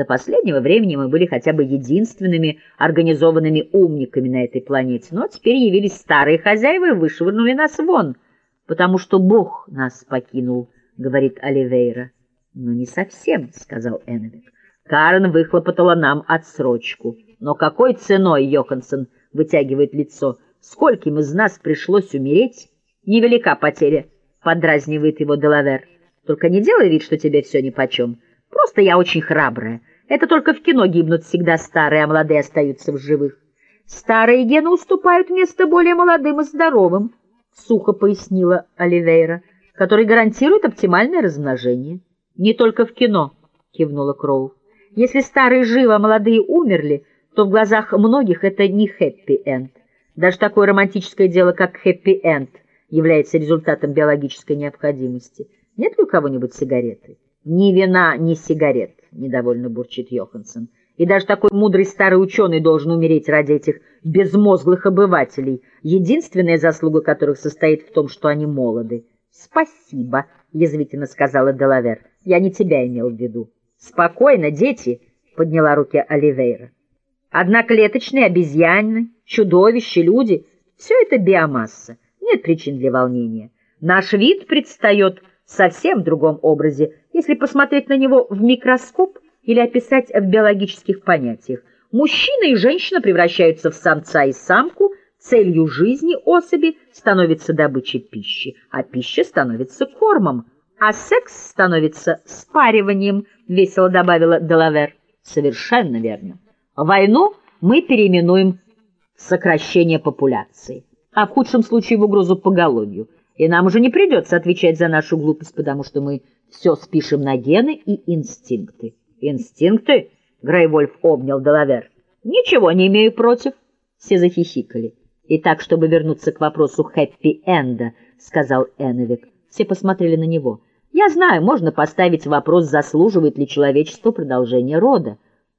До последнего времени мы были хотя бы единственными организованными умниками на этой планете, но теперь явились старые хозяева и вышвырнули нас вон, потому что Бог нас покинул, — говорит Оливейра. — Ну, не совсем, — сказал Эннвик. Карен выхлопотала нам отсрочку. Но какой ценой, Йоханссон, вытягивает лицо, скольким из нас пришлось умереть? Невелика потеря, — подразнивает его Делавер. Только не делай вид, что тебе все нипочем. Просто я очень храбрая. Это только в кино гибнут всегда старые, а молодые остаются в живых. Старые гены уступают место более молодым и здоровым, — сухо пояснила Оливейра, — который гарантирует оптимальное размножение. — Не только в кино, — кивнула Кроу. — Если старые живы, а молодые умерли, то в глазах многих это не хэппи-энд. Даже такое романтическое дело, как хэппи-энд, является результатом биологической необходимости. Нет ли у кого-нибудь сигареты? Ни вина, ни сигарет, — недовольно бурчит Йоханссон. И даже такой мудрый старый ученый должен умереть ради этих безмозглых обывателей, единственная заслуга которых состоит в том, что они молоды. — Спасибо, — язвительно сказала Делавер. — Я не тебя имел в виду. — Спокойно, дети, — подняла руки Оливейра. Одноклеточные обезьяны, чудовища, люди — все это биомасса. Нет причин для волнения. Наш вид предстает совсем другом образе, если посмотреть на него в микроскоп или описать в биологических понятиях. Мужчина и женщина превращаются в самца и самку, целью жизни особи становится добыча пищи, а пища становится кормом, а секс становится спариванием, весело добавила Делавер. Совершенно верно. Войну мы переименуем в сокращение популяции, а в худшем случае в угрозу поголовью – и нам уже не придется отвечать за нашу глупость, потому что мы все спишем на гены и инстинкты. Инстинкты? Грейвольф обнял Делавер. Ничего не имею против. Все захихикали. И так, чтобы вернуться к вопросу хэппи-энда, сказал Эновик. Все посмотрели на него. Я знаю, можно поставить вопрос, заслуживает ли человечество продолжения рода.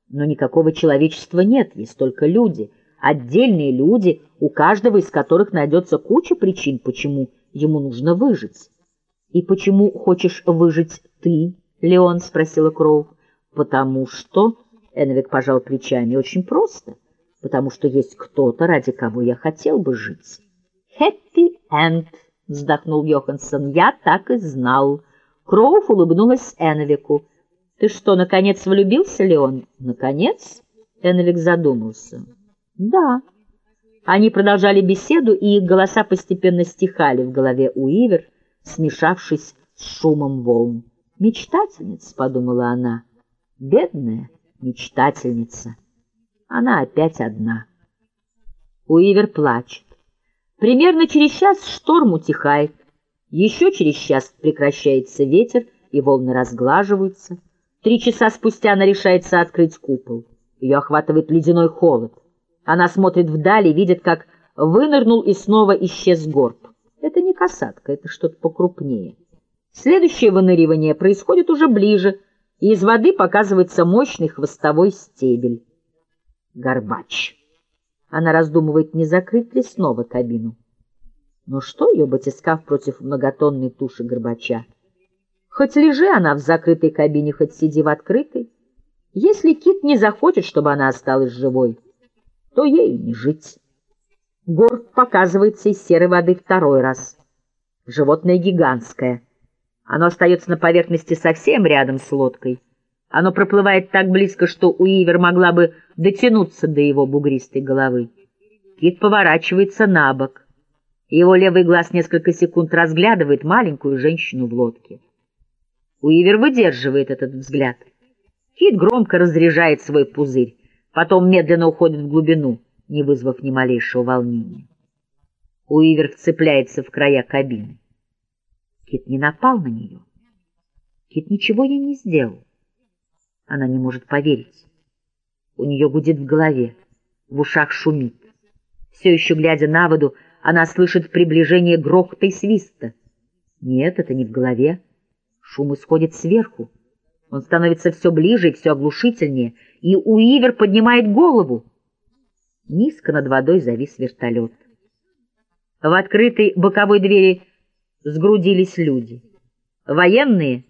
Но никакого человечества нет, есть только люди. Отдельные люди, у каждого из которых найдется куча причин, почему Ему нужно выжить. — И почему хочешь выжить ты, Леон? — спросила Кроу. — Потому что... — Энвик пожал плечами. — Очень просто. Потому что есть кто-то, ради кого я хотел бы жить. — End, — вздохнул Йоханссон. — Я так и знал. Кроув улыбнулась Энвику. — Ты что, наконец влюбился, Леон? — Наконец? — Энвик задумался. — Да. Они продолжали беседу, и их голоса постепенно стихали в голове у Ивер, смешавшись с шумом волн. «Мечтательница», — подумала она, — «бедная мечтательница». Она опять одна. Уивер плачет. Примерно через час шторм утихает. Еще через час прекращается ветер, и волны разглаживаются. Три часа спустя она решается открыть купол. Ее охватывает ледяной холод. Она смотрит вдали, видит, как вынырнул и снова исчез горб. Это не касатка, это что-то покрупнее. Следующее выныривание происходит уже ближе, и из воды показывается мощный хвостовой стебель. Горбач. Она раздумывает, не закрыть ли снова кабину. Но что ее батискав против многотонной туши горбача? Хоть лежи она в закрытой кабине, хоть сиди в открытой. Если кит не захочет, чтобы она осталась живой, то ей не жить. Горб показывается из серой воды второй раз. Животное гигантское. Оно остается на поверхности совсем рядом с лодкой. Оно проплывает так близко, что Уивер могла бы дотянуться до его бугристой головы. Кит поворачивается на бок. Его левый глаз несколько секунд разглядывает маленькую женщину в лодке. Уивер выдерживает этот взгляд. Кит громко разряжает свой пузырь потом медленно уходит в глубину, не вызвав ни малейшего волнения. Уивер вцепляется в края кабины. Кит не напал на нее. Кит ничего ей не сделал. Она не может поверить. У нее гудит в голове, в ушах шумит. Все еще глядя на воду, она слышит приближение грохота и свиста. Нет, это не в голове. Шум исходит сверху. Он становится все ближе и все оглушительнее — и Уивер поднимает голову. Низко над водой завис вертолет. В открытой боковой двери сгрудились люди. Военные